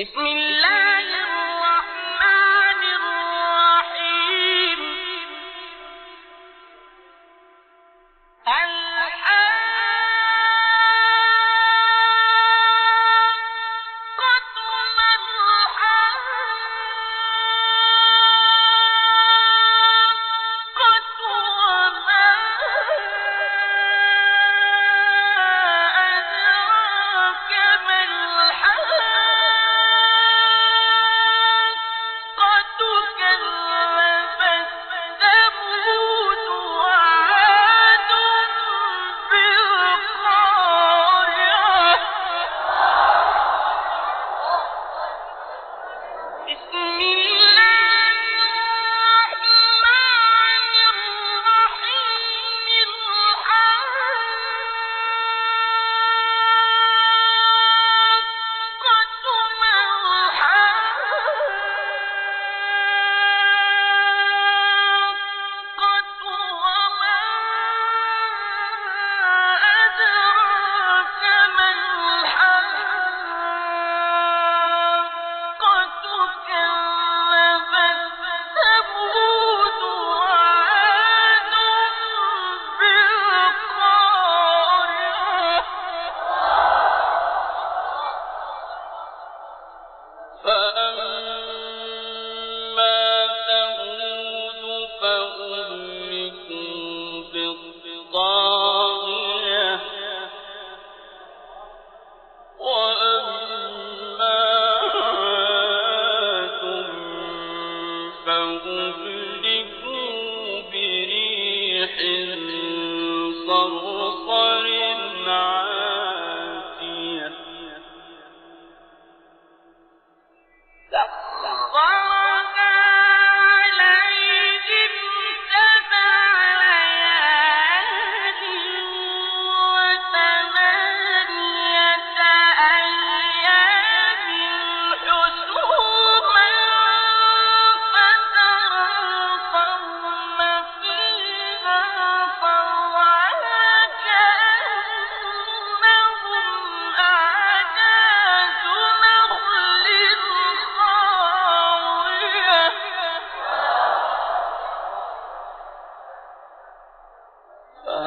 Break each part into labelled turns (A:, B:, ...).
A: بسم الله
B: فأملك بالطاعة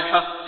B: الراجحة